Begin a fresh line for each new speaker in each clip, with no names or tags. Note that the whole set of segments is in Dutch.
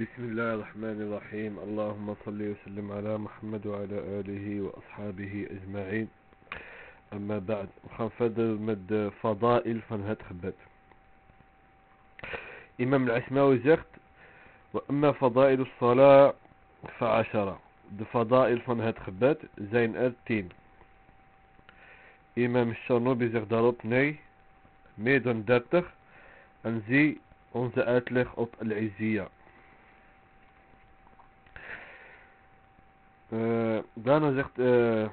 بسم الله الرحمن الرحيم. اللهم صل وسلم على محمد وعلى آله وأصحابه أجمعين. أما بعد خفض مد فضائل فنهات خبات. إمام العشماوي زخت وأما فضائل الصلاة فعشرة. فضائل فنهات خبات زين أرتين إمام الشرنوبي زغت دارت ني ميدن درتخ أنزي أنزأت لخ أط العزية. Uh, daarna zegt uh,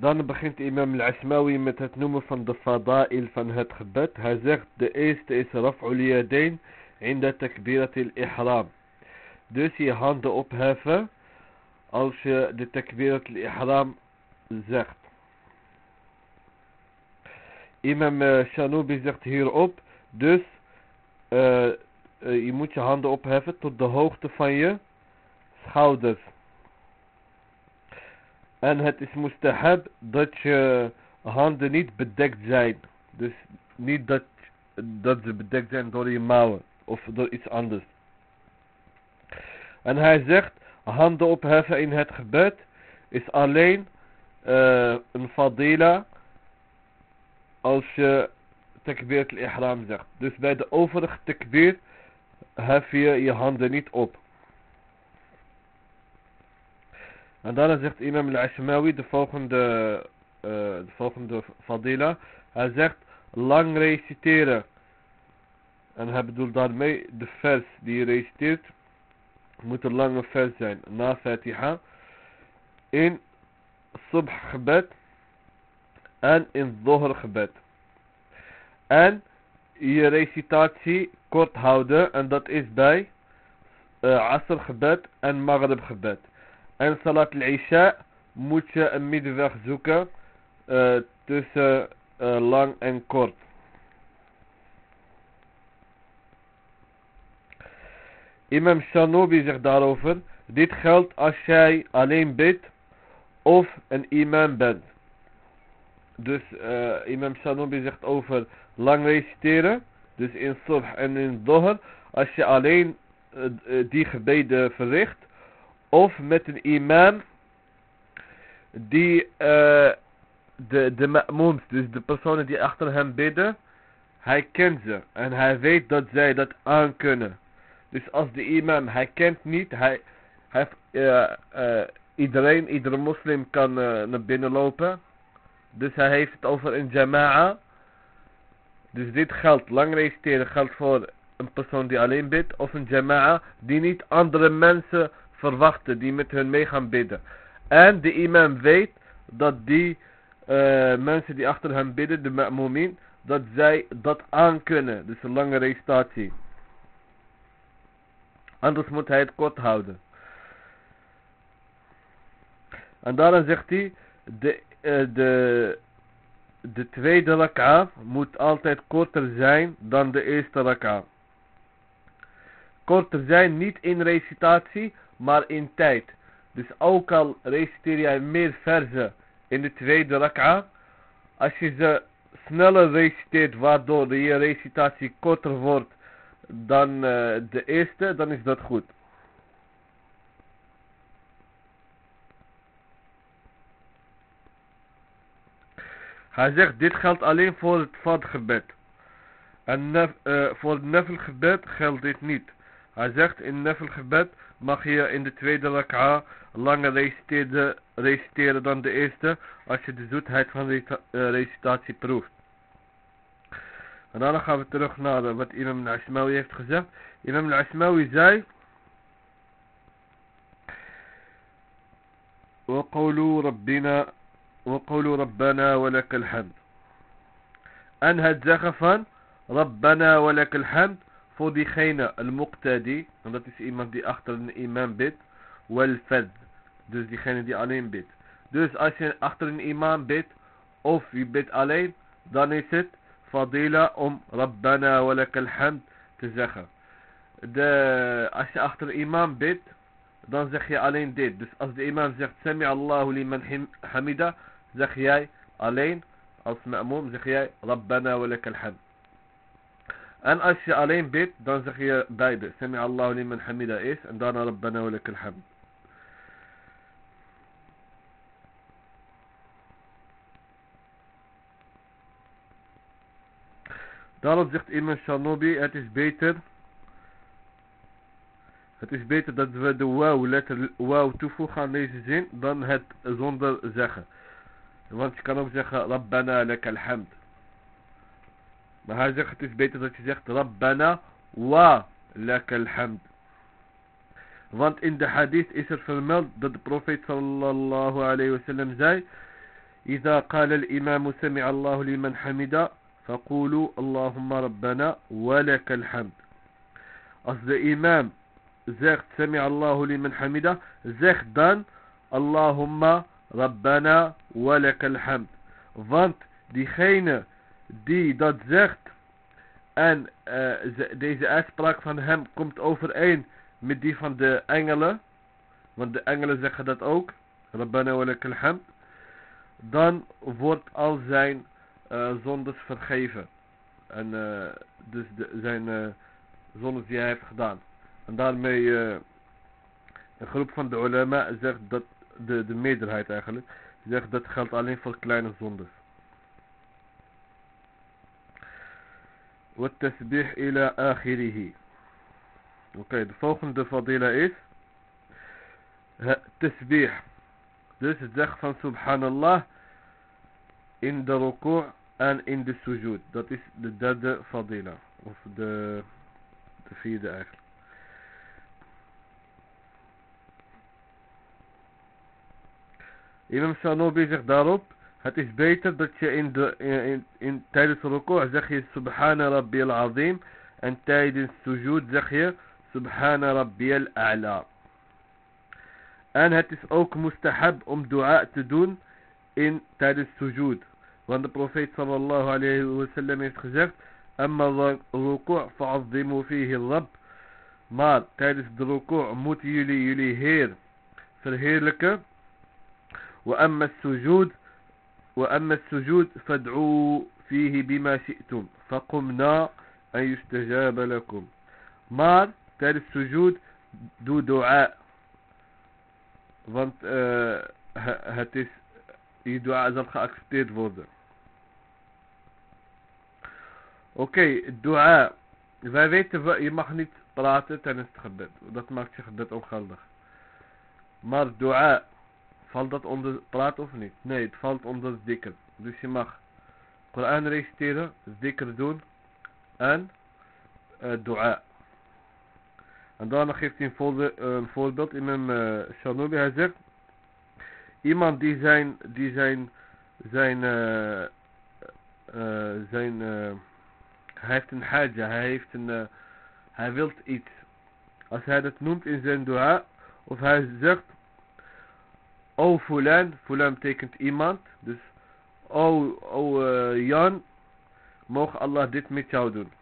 Dan begint imam al-Asmawi met het noemen van de fada'il van het gebed. Hij zegt de eerste is raf'ul yadayn inda takbirat al-ihram. Dus je handen opheffen als je de takbirat al-ihram zegt. Imam uh, Shanubi zegt hierop, dus uh, uh, je moet je handen opheffen tot de hoogte van je schouders. En het is mustahab dat je handen niet bedekt zijn. Dus niet dat, dat ze bedekt zijn door je mouwen of door iets anders. En hij zegt, handen opheffen in het gebed is alleen een fadila als je takbir al-ihram zegt. Dus bij de overige takbir hef je je handen niet op. En daarna zegt imam al-Ashmawi de volgende, uh, de volgende fadila. Hij zegt lang reciteren. En hij bedoelt daarmee de vers die je reciteert. Moet een lange vers zijn. Na Fatiha. In subh gebed en in Zohr gebed. En je recitatie kort houden en dat is bij uh, Asr gebed en Maghrib gebed. En Salat al-Isha moet je een middenweg zoeken uh, tussen uh, lang en kort. Imam Shanobi zegt daarover, dit geldt als jij alleen bidt of een imam bent. Dus uh, imam Shanobi zegt over lang reciteren. Dus in subh en in dohr. Als je alleen uh, die gebeden verricht. Of met een imam. Die de, de ma'moons. Dus de personen die achter hem bidden. Hij kent ze. En hij weet dat zij dat aankunnen. Dus als de imam. Hij kent niet. Hij, iedereen, iedere moslim kan naar binnen lopen. Dus hij heeft het over een jama'a. Dus dit geldt, lang reciteren geldt voor een persoon die alleen bidt. Of een jama'a die niet andere mensen verwachten die met hun mee gaan bidden. En de imam weet dat die uh, mensen die achter hem bidden, de ma'mumin, dat zij dat aankunnen. Dus een lange recitatie. Anders moet hij het kort houden. En daarna zegt hij, de de, de tweede raka moet altijd korter zijn dan de eerste raka. Korter zijn niet in recitatie, maar in tijd. Dus ook al reciteer jij meer verzen in de tweede raka, als je ze sneller reciteert waardoor de recitatie korter wordt dan uh, de eerste, dan is dat goed. Hij zegt dit geldt alleen voor het vadgebed. En nef, uh, voor het nefelgebed geldt dit niet. Hij zegt in nefelgebed mag je in de tweede rak'a langer reciteren dan de eerste. Als je de zoetheid van de uh, recitatie proeft. En dan gaan we terug naar uh, wat Imam al-Ashmawi heeft gezegd. Imam al-Ashmawi zei... وقولوا ربنا وقولوا ربنا ولك الحمد. أنهت زخفا ربنا ولك الحمد فودي خينا المقتدي. نضطيس إمام دي أخطر من إمام بيت والفذ دوز دي خينا دي علين بيت دوز أسين أخطر من إمام بيت أوف في بيت علين دانيست فضيلة أم ربنا ولك الحمد تزخى دا أسي أخطر إمام بيت دان زخي علين ديت دوز أصد إمام زخ سمع الله لمن حميده jij alleen als ma'moom zeg jij Rabbana wa lakal hamd. En als je alleen bidt, dan zeg je beide. Sami Allahu liman hamida is en daarna Rabbana wa lakal hamd. Daarom zegt Imam Shanobi, het is beter het is beter dat we de wauw letter wauw toevoegen aan deze zin dan het zonder zeggen. Want je kan ook zeggen Rabbana lakal hamd. Maar hij zegt het is beter dat je zegt Rabbana wa lakal hamd. Want in de hadith is er vermeld dat de profeet sallallahu alayhi wasallam zei إذا قال الإمام سمع الله لمن حمد فقولوا اللهم ربنا ولك الحمد Als de imam zegt Sami Allahu liman hamida, zeg dan Allahumma Rabbana walakal hamd. Want diegene die dat zegt en uh, deze uitspraak van hem komt overeen met die van de engelen, want de engelen zeggen dat ook, Rabbana walakal hamd, dan wordt al zijn uh, zondes vergeven. En uh, dus de, zijn uh, zondes die hij heeft gedaan. En daarmee een groep van de ulama zegt dat, de, de meerderheid eigenlijk, zegt dat geldt alleen voor kleine zondes. والتسبيح إلى آخره Oké, okay, de volgende fadila is tasbih. Dus het zeggen van subhanallah in de ruku' en in de sujud. Dat is de derde fadila. Of de, de vierde eigenlijk. Imam Shanobi zegt daarop, het is beter dat je in de, in, in, tijdens de ruku' zeg je Subhana Rabbi al-Azim en tijdens sujud zeg je Subhana Rabbi al-A'la. En het is ook mustahab om dua te doen in tijdens sujud. Want de profeet sallallahu alayhi wa sallam heeft gezegd, Amma ruku' fa'azzimu fihi rab. Maar tijdens de ruku' moeten jullie jullie Heer verheerlijken. وأما السجود وأما السجود فادعوا فيه بما شئتم فقمنا أن يستجاب لكم. مار تال السجود دو دعاء. ظنت هاتس يدعاء زلخ أكستيد فوضا أوكي الدعاء إذا ريت فيت يمخني تراتي تنستخبت ودات ماكتي خدت أم خالدخ مار دعاء Valt dat onder praat of niet? Nee, het valt onder dikker. Dus je mag Koran reciteren, dikker doen en uh, dua. En daarna geeft hij een, voorbeeld, in een uh, Shanubi. Hij zegt, iemand die zijn, die zijn, zijn, uh, uh, zijn, hij heeft een haja, hij heeft een, hij wilt iets. Als hij dat noemt in zijn dua, of hij zegt, O fulan, fulan betekent iemand. Dus O, o uh, Jan, mogen Allah dit met jou doen.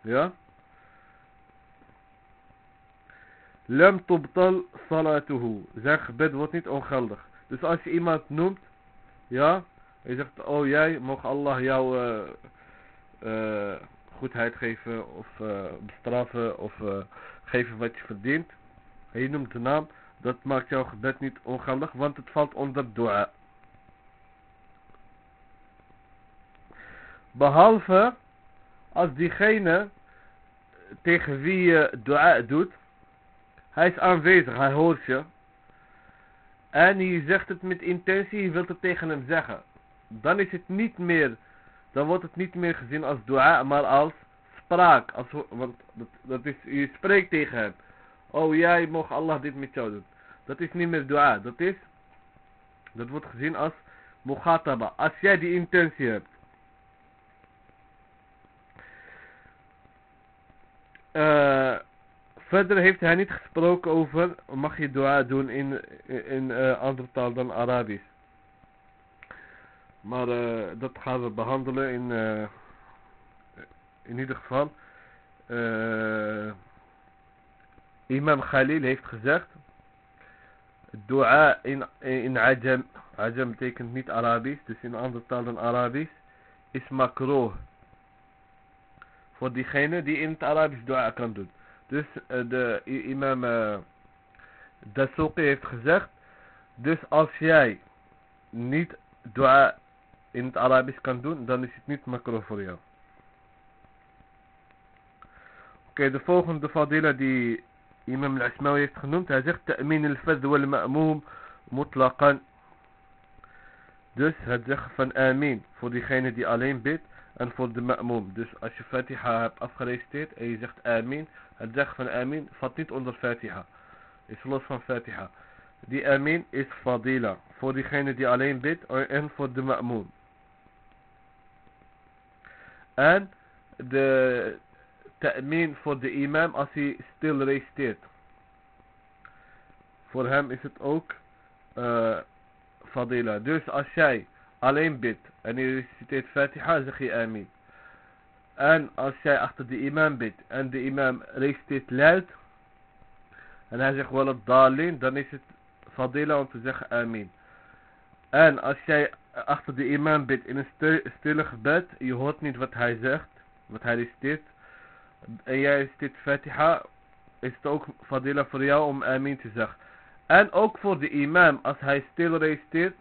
Ja? Lam tubtal salatuhu. Zijn gebed wordt niet ongeldig. Dus als je iemand noemt, ja, je zegt, oh jij, mogen Allah jou uh, uh, goedheid geven of uh, bestraffen of geven wat je verdient. En je noemt de naam. Dat maakt jouw gebed niet ongeldig, want het valt onder dua. Behalve als diegene tegen wie je dua doet, hij is aanwezig, hij hoort je. En je zegt het met intentie, je wilt het tegen hem zeggen. Dan is het niet meer, dan wordt het niet meer gezien als dua, maar als spraak. Als, want dat, dat is, je spreekt tegen hem. Oh jij mag Allah dit met jou doen. Dat is niet meer dua. Dat is, dat wordt gezien als mughataba. Als jij die intentie hebt. Uh, verder heeft hij niet gesproken over, mag je dua doen in, in uh, andere taal dan Arabisch. Maar uh, dat gaan we behandelen in, in ieder geval. Imam Khalil heeft gezegd dua in, in Ajam, Ajam betekent niet Arabisch, dus in andere taal dan Arabisch, is makroh. Voor diegene die in het Arabisch dua kan doen. Dus uh, de imam uh, Dasuqi heeft gezegd, dus als jij niet dua in het Arabisch kan doen, dan is het niet makroh voor jou. Oké, de volgende fadila die الإمام العثماوي يتخنون تازيق تأمين الفذ والمأموم مطلقا. دوس هتزيق فن آمين. فودي خينة دي ألين بيت أن فود مأموم أشوف فاتحة أفخر يستيت أي زيقت آمين. هتزيق فن آمين فطيت أنظر فاتحة. إسلوس فن فاتحة. دي آمين إس فضيلة. فودي خينة دي ألين بيت أن فود مأموم. أن دي ta'min voor de imam als hij stil reciteert. Voor hem is het ook uh, fadila. Dus als jij alleen bidt en je reciteert Fatiha, zeg je amin. En als jij achter de imam bidt en de imam reciteert luid en hij zegt wel dalin, dan is het fadila om te zeggen amin. En als jij achter de imam bidt in een stille gebed, je hoort niet wat hij zegt, wat hij reciteert, en jij zit Fatiha, is het ook fadila voor jou om amin te zeggen. En ook voor de imam, als hij stil reciteert,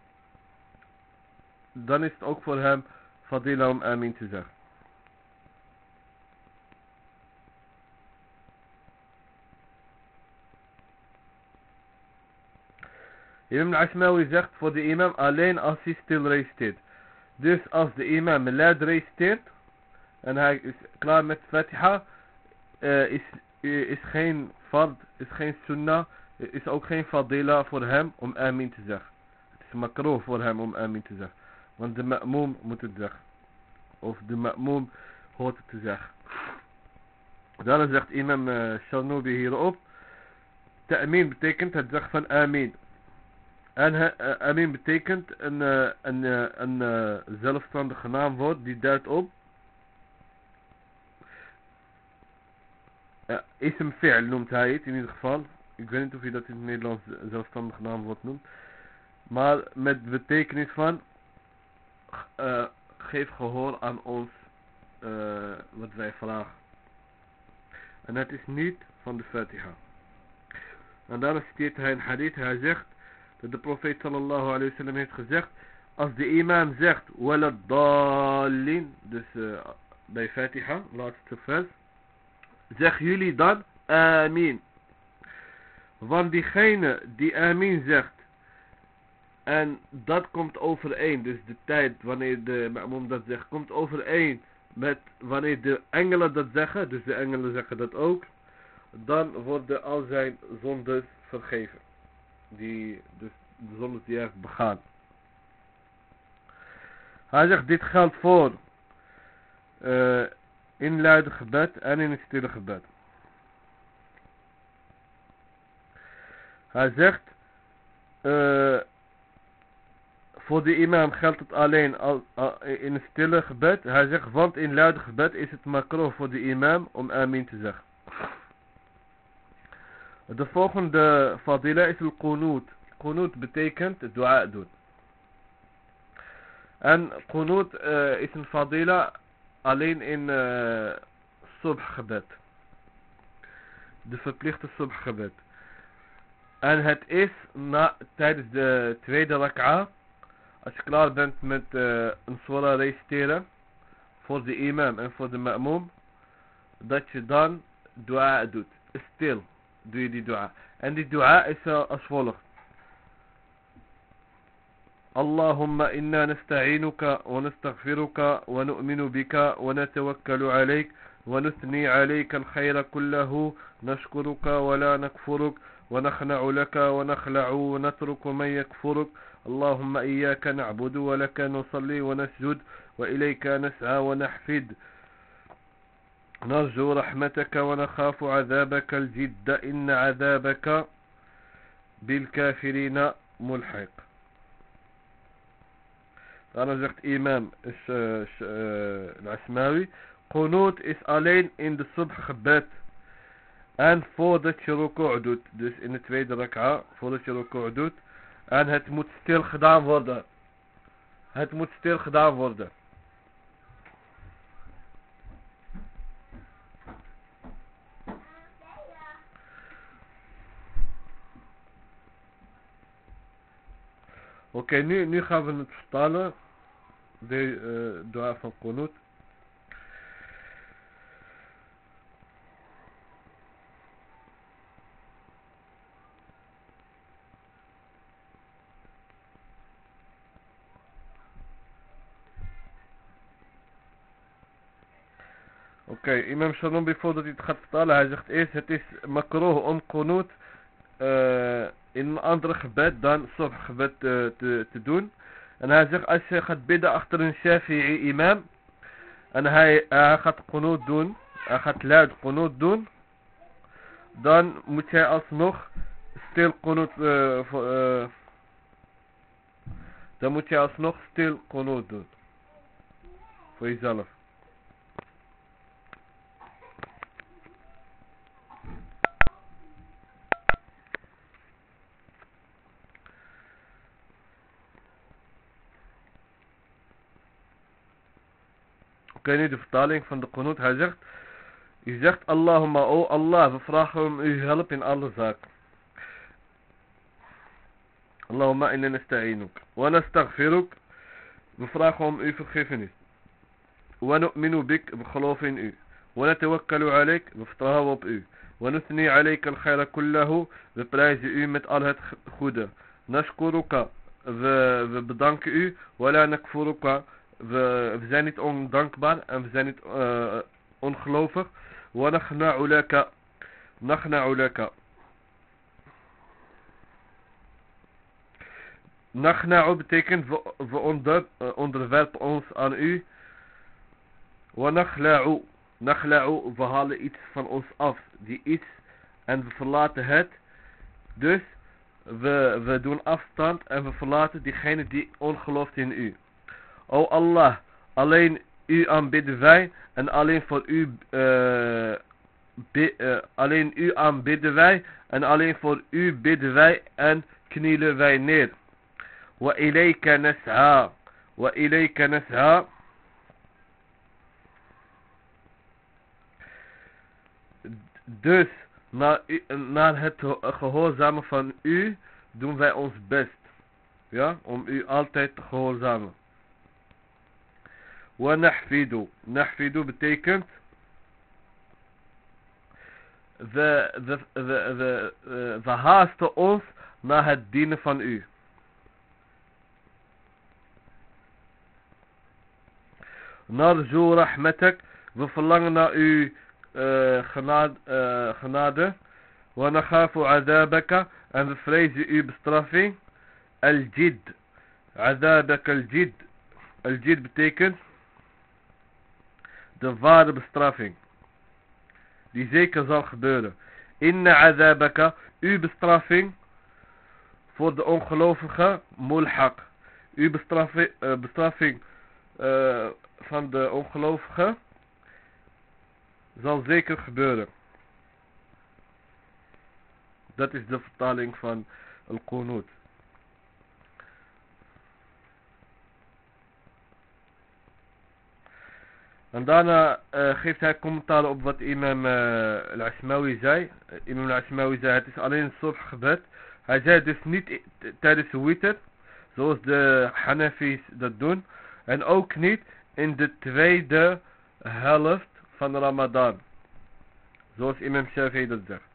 dan is het ook voor hem fadila om amin te zeggen. Imam al-Ashmawi zegt voor de imam alleen als hij stil reciteert. Dus als de imam luid reciteert, en hij is klaar met Fatiha, uh, is, uh, is geen fard, is geen sunnah, is ook geen fadila voor hem om amin te zeggen. Het is makro voor hem om amin te zeggen. Want de ma'moom moet het zeggen. Of de ma'moom hoort het te zeggen. Dan zegt imam uh, hierop. Ta'min betekent het zeggen van amin. En amin betekent een, een, een zelfstandige naamwoord die duidt op Ja, ism fi'l noemt hij het in ieder geval. Ik weet niet of je dat in het Nederlands zelfstandig naamwoord noemt. Maar met betekenis van uh, geef gehoor aan ons uh, wat wij vragen. En het is niet van de Fatiha. En daarom citeert hij een hadith. Hij zegt dat de profeet sallallahu alayhi wa sallam heeft gezegd. Als de imam zegt walad dalin. Dus uh, bij Fatiha, laatste vers zeg jullie dan amin. Want diegene die amin zegt, en dat komt overeen, dus de tijd wanneer de ma'mum dat zegt, komt overeen met wanneer de engelen dat zeggen, dus de engelen zeggen dat ook, dan worden al zijn zondes vergeven. Die, dus de zondes die hij heeft begaan. Hij zegt, dit geldt voor uh, in luide gebed en in het stille gebed. Hij zegt, uh, voor de imam geldt het alleen al, in het stille gebed. Hij zegt, want in luide gebed is het makro voor de imam om amin te zeggen. De volgende fadila is al qunut. Qunut betekent dua doen. En qunut uh, is een fadila alleen in uh, subgebed. De verplichte subgebed. En het is na, tijdens de tweede rak'a. Als je klaar bent met uh, een surah reciteren. Voor de imam en voor de ma'moom. Dat je dan dua doet. Stil doe je die dua. En die dua is als volgt. اللهم إنا نستعينك ونستغفرك ونؤمن بك ونتوكل عليك ونثني عليك الخير كله. نشكرك ولا نكفرك ونخنع لك ونخلع ونترك من يكفرك. اللهم إياك نعبد ولك نصلي ونسجد وإليك نسعى ونحفد. نرجو رحمتك ونخاف عذابك الجد. إن عذابك بالكافرين ملحق. Daarom zegt imam is, uh, Asmawi. Qunut is alleen in de subh gebed. En voordat je ruku' doet. Dus in de tweede rak'a. Voordat je ruku' doet. En het moet stil gedaan worden. Het moet stil gedaan worden. Oké, nu, nu gaan we het vertalen. De uh, dua van Qunut. Oké, okay, imam Shalom, voordat hij het gaat vertalen, hij zegt eerst, het is makroh om uh, in andere gebed dan subh gebed te, te, te doen. En hij zegt, als je gaat bidden achter een Shafi'i imam, en hij, hij gaat qunut doen, hij gaat luid qunut doen, dan moet jij alsnog stil qunut, uh, uh, dan moet je alsnog stil qunut doen. Voor jezelf. Oké, nu de vertaling van de qunut. Hij zegt, je zegt Allahumma, o Allah, we vragen om uw hulp in alle zaken. Allahumma inna nasta'inuk. Wa nastaghfiruk. We vragen om uw vergiffenis. Wa nu'minu bik. We geloven in u. Wa natawakkalu alayk. We vertrouwen op u. Wa nuthni alayk al-khayra kullahu. We prijzen u met al het goede. Nashkuruka. We, we bedanken u. Wa la nakfuruka. we, we zijn niet ondankbaar en we zijn niet uh, ongelovig. وَنَخْنَعُ لَكَ نَخْنَعُ لَكَ Nachna'u betekent we, we onder, uh, onderwerpen ons aan u. Wa nachla'u. Nachla'u, we halen iets van ons af. Die iets. En we verlaten het. Dus we, we doen afstand en we verlaten diegene die ongelooft in u. O Allah, alleen u aanbidden wij en alleen voor u, bi, uh, alleen u aanbidden wij en alleen voor u bidden wij en knielen wij neer. Wa ilayka nas'a. Wa ilayka nas'a. Dus naar, naar het gehoorzamen van u doen wij ons best. Ja, om u altijd te gehoorzamen. ونحفد نحفد betekent we, we, we, we, we haasten ons naar het dienen van u. Narzu rahmatak, we verlangen naar uw uh, genade, uh, genade. Wa nakhafu azabaka, en we vrezen uw bestraffing. Al-jid, azabaka al-jid. Al-jid betekent de ware bestraffing. Die zeker zal gebeuren. Inna azabaka, uw bestraffing voor de ongelovige mulhaq. Uw bestraffing, uh, bestraffing uh, van de ongelovige zal zeker gebeuren. Dat is de vertaling van Al-Qunut. En daarna uh, geeft hij commentaar op wat imam uh, al-Asmawi zei. Uh, imam al-Asmawi zei het is alleen een soort gebed. Hij zei dus niet tijdens de witr, zoals de Hanafis dat doen. En ook niet in de tweede helft van Ramadan. Zoals imam Shafi'i dat zegt.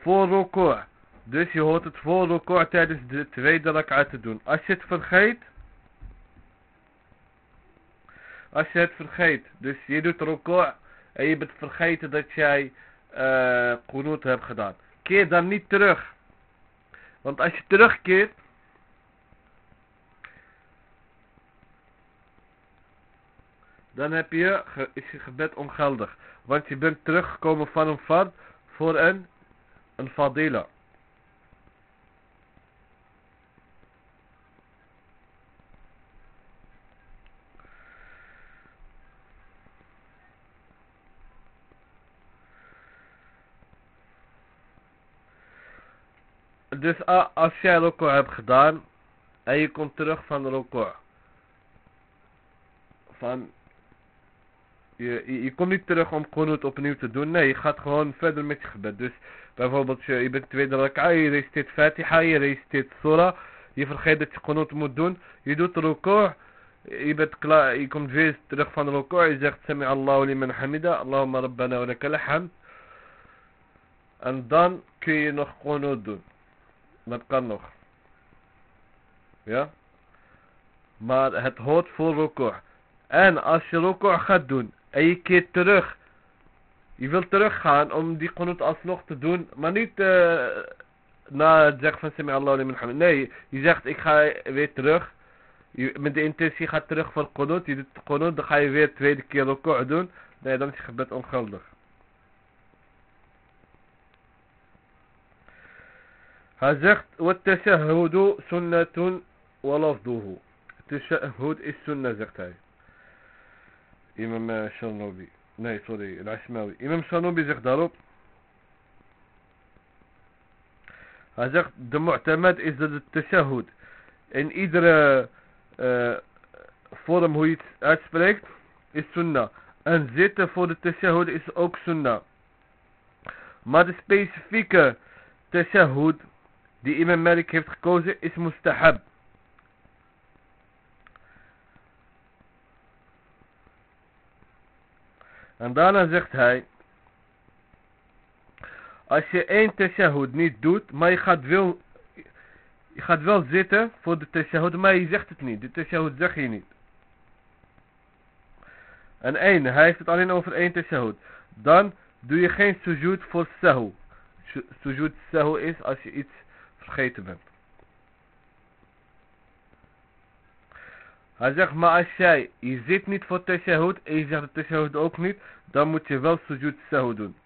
Voor ruku'. Dus je hoort het voor ruku' tijdens de tweede rak'a te doen. Als je het vergeet als je het vergeet. Dus je doet record en je bent vergeten dat jij uh, hebt gedaan. Keer dan niet terug. Want als je terugkeert. Dan heb je, is je gebed ongeldig. Want je bent teruggekomen van een fard voor een, een fadila. Dus a- als jij record hebt gedaan en je komt terug van de record. Van je, je, komt niet terug om qunut opnieuw te doen. Nee, je gaat gewoon verder met je gebed. Dus bijvoorbeeld je, je bent tweede raka, je reciteert Fatiha, je reciteert surah. Je vergeet dat je qunut moet doen. Je doet record. Je bent klaar, je komt weer terug van de record. Je zegt Sami Allahu liman hamida. Allahumma rabbana wa lakal. En dan kun je nog qunut doen. Dat kan nog. Ja? Maar het hoort voor record. En als je record gaat doen en je keert terug. Je wilt teruggaan om die qunut alsnog te doen. Maar niet eh, na het zeggen van Sami Allah. Nee, je zegt ik ga weer terug. Je, met de intentie gaat terug voor qunut. Je doet qunut, dan ga je weer tweede keer record doen. Nee, dan is je gebed ongeldig. Imam eh, Shanobi. Nee, sorry, Al-Ashmawi. Imam Shanobi zegt daarop. Hij zegt, de mu'tamad is dat het tashahhud. In iedere uh, vorm hoe je het uitspreekt, is sunnah. En zitten voor de tashahhud is ook sunnah. Maar de specifieke tashahhud die Imam Malik heeft gekozen is mustahab. En daarna zegt hij. Als je één tashahud niet doet, maar je gaat wel, je gaat wel zitten voor de tashahud, maar je zegt het niet. De tashahud zeg je niet. En één, hij heeft het alleen over één tashahud. Dan doe je geen sujud voor sahu. Sujud sahu is als je iets vergeten bent. Hij zegt, maar als jij, je zit niet voor tashahud en je zegt de tashahud ook niet, dan moet je wel sujud sahu doen.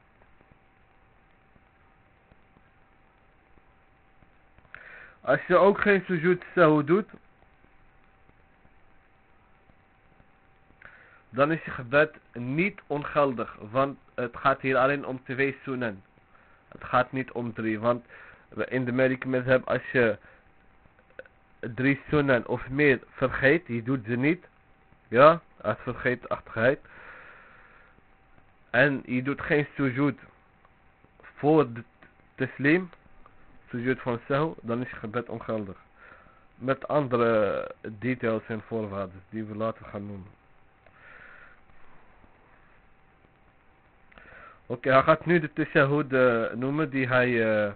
Als je ook geen sujud sahu doet, dan is je gebed niet ongeldig, want het gaat hier alleen om twee sunan. Het gaat niet om drie, want in de Maliki madhab als je drie sunan of meer vergeet, je doet ze niet, ja, uit vergeetachtigheid, en je doet geen sujud voor de teslim, sujud van sahu, dan is je gebed ongeldig. Met andere details en voorwaarden die we later gaan noemen. Oké, hij gaat nu de tashahud uh, noemen die hij, uh,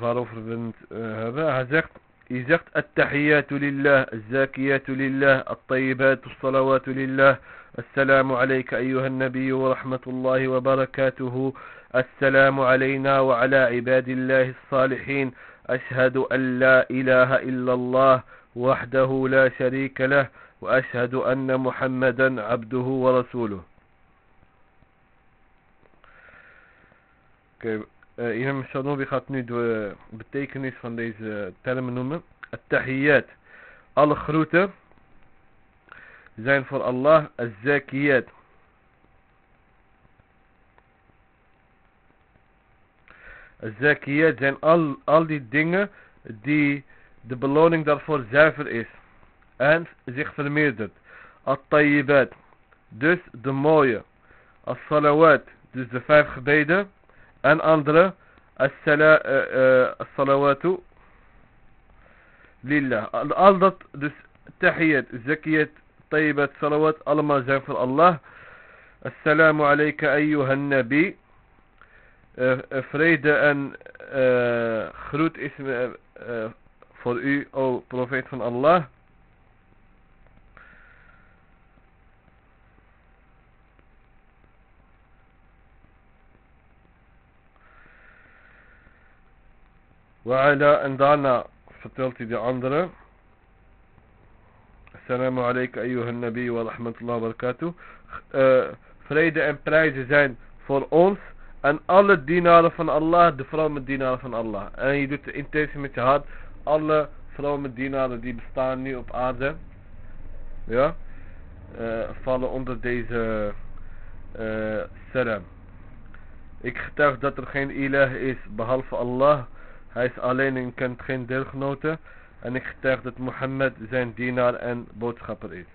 uh, hebben. Hij zegt, hij zegt, التحيات لله الزاكيات لله الطيبات الصلوات لله. السلام عليك أيها النبي ورحمة الله وبركاته. السلام علينا وعلى عباد الله الصالحين. أشهد أن لا إله إلا الله وحده لا شريك له وأشهد أن محمدا عبده ورسوله. okay, uh, Imam Shanobi gaat nu de betekenis van deze termen noemen. At-tahiyyat. Alle groeten zijn voor Allah az-zakiyat. Az-zakiyat zijn al, al die dingen die de beloning daarvoor zuiver is. En zich vermeerdert. At-tayyibat. Dus de mooie. As-salawat. Dus de vijf gebeden. أن اندر السلا آه، آه، الصلوات لله. الالضت تحية زكية طيبة صلوات المجان في الله السلام عليك أيها النبي. آه، فريد أن خروت اسم فور أو بروفيت من الله en daarna vertelt hij de andere. Assalamu alaikum ayyuhan nabi wa rahmatullahi wa barakatuh. Uh, vrede en prijzen zijn voor ons en alle dienaren van Allah, de vrouwen met dienaren van Allah. En je doet de intentie met je hart, alle vrouwen met dienaren die bestaan nu op aarde, ja, uh, vallen onder deze uh, salam. Ik getuig dat er geen ilah is behalve Allah. Hij is alleen en kent geen deelgenoten. En ik getuig dat Mohammed zijn dienaar en boodschapper is.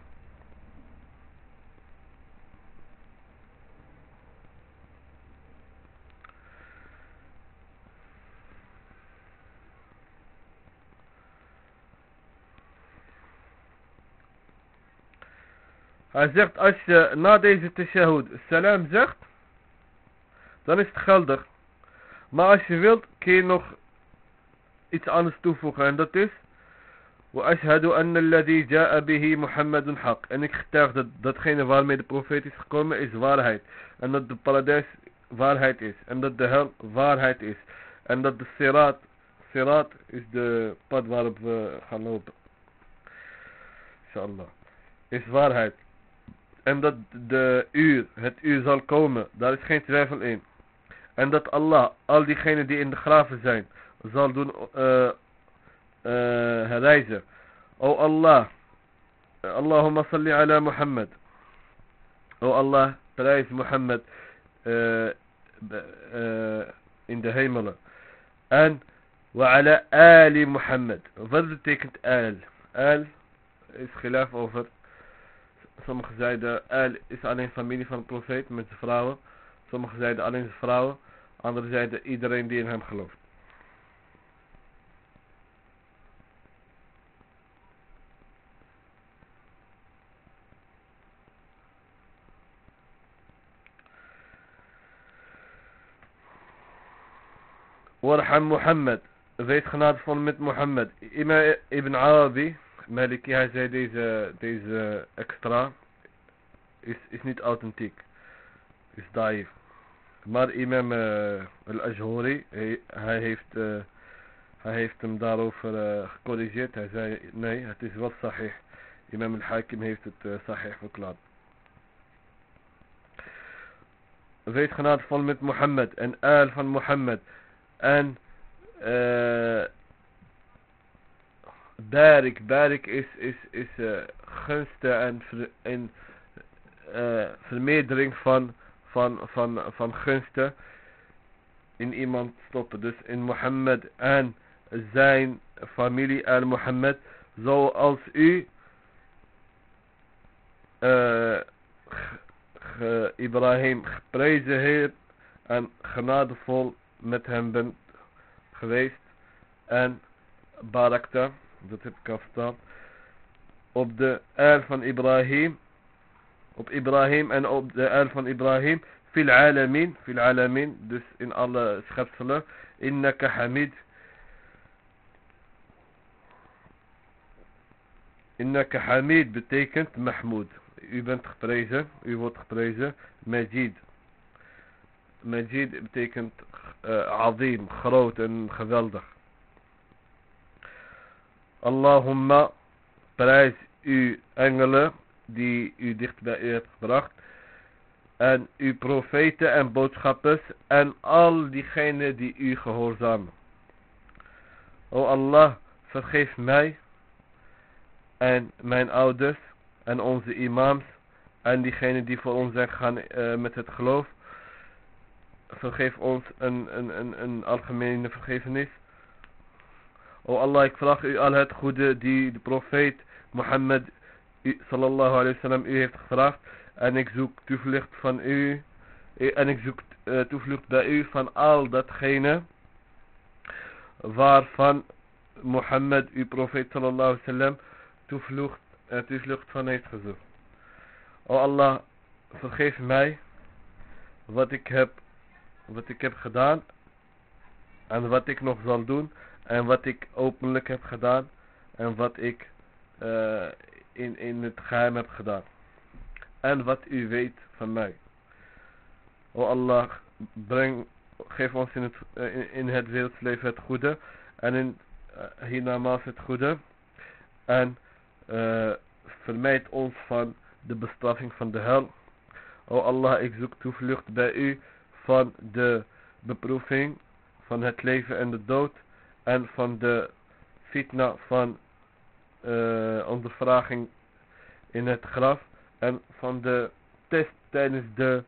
Hij zegt als je na deze tashahud salam zegt, dan is het geldig. Maar als je wilt, kun je nog iets anders toevoegen en dat is وأشهد أن الذي جاء به محمد حق en ik getuig dat datgene waarmee de profeet is gekomen is waarheid en dat de paradijs waarheid is en dat de hel waarheid is en dat de sirat sirat is de pad waarop we gaan lopen inshallah is waarheid en dat de uur, het uur zal komen, daar is geen twijfel in. En dat Allah, al diegenen die in de graven zijn, zal doen uh, uh, herreizen. O Allah, Allahumma salli ala Muhammad. O Allah, prijs Muhammad uh, in de hemelen. En wa ala ali Muhammad. Wat betekent al? Al is gelaf over Sommigen zeiden El is alleen familie van de profeet met zijn vrouwen. Sommigen zeiden alleen zijn vrouwen. Anderen zeiden iedereen die in hem gelooft. Warham Mohammed. Wees genadevol met Mohammed. Ima ibn Arabi Maliki, hij zei deze, deze extra is, is niet authentiek. Is daif. Maar imam uh, al-Ajhuri, hij, hij, heeft, uh, hij heeft hem daarover uh, gecorrigeerd. Hij zei nee, het is wel sahih. Imam al-Hakim heeft het sahih verklaard. Wees genadevol met Mohammed en al van Mohammed. En uh, Barik, barik is, is, is uh, gunsten en, ver, en uh, vermeerdering van, van, van, van gunsten in iemand stoppen. Dus in Mohammed en zijn familie en Mohammed, zoals u uh, Ibrahim geprezen heeft en genadevol met hem bent geweest. En barakta dat heb ik al op de aal van Ibrahim, op Ibrahim en op de aal van Ibrahim, fil alamin, fil alamin, dus in alle schepselen, innaka hamid, innaka hamid betekent mahmoud, u bent geprezen, u wordt geprezen, majid, majid betekent azim, groot en geweldig. Allahumma, prijs u engelen die u dicht bij u hebt gebracht. En uw profeten en boodschappers en al diegenen die u gehoorzamen. O Allah, vergeef mij en mijn ouders en onze imams en diegenen die voor ons zijn gegaan uh, met het geloof. Vergeef ons een, een, een, een algemene vergevenis. O Allah, ik vraag u al het goede die de profeet Mohammed sallallahu alayhi wasallam u heeft gevraagd. En ik zoek toevlucht van u. En ik zoek uh, toevlucht bij u van al datgene waarvan Mohammed, uw profeet sallallahu alayhi wasallam, toevlucht, uh, toevlucht van heeft gezocht. O Allah, vergeef mij wat ik heb, wat ik heb gedaan en wat ik nog zal doen en wat ik openlijk heb gedaan. En wat ik uh, in, in het geheim heb gedaan. En wat u weet van mij. O Allah, breng, geef ons in het, in, in het wereldleven het goede. En in hiernamaals het goede. En uh, vermijd ons van de bestraffing van de hel. O Allah, ik zoek toevlucht bij u van de beproeving van het leven en de dood en van de fitna van uh, ondervraging in het graf en van de test tijdens de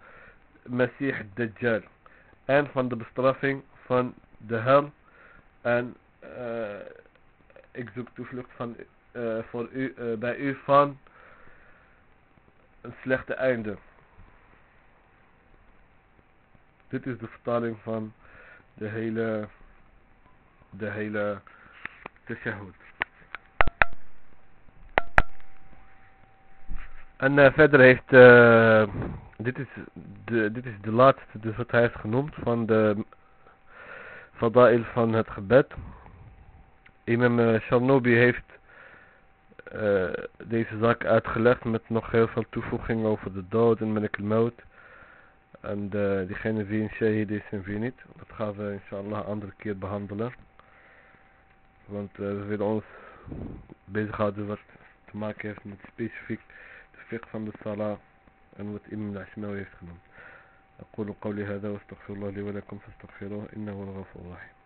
Messiah Dajjal en van de bestraffing van de hel. En uh, ik zoek toevlucht van, uh, voor u, bij u van een slechte einde. Dit is de vertaling van de hele, de hele tashahud. En uh, verder heeft, uh, dit, is de, dit is de laatste, dus wat hij heeft genoemd van de fadail van het gebed. Imam uh, Shalnobi heeft deze zaak uitgelegd met nog heel veel toevoegingen over de dood en Malik al En uh, diegene wie een shahid is en wie niet. Dat gaan we inshallah een andere keer behandelen. Want uh, we willen ons bezighouden wat te maken heeft met specifiek de fiqh van de salah. En wat Imam al-Ashmawi heeft genoemd. أقول قولي هذا واستغفر الله لي ولكم فاستغفروه إنه الغفور الرحيم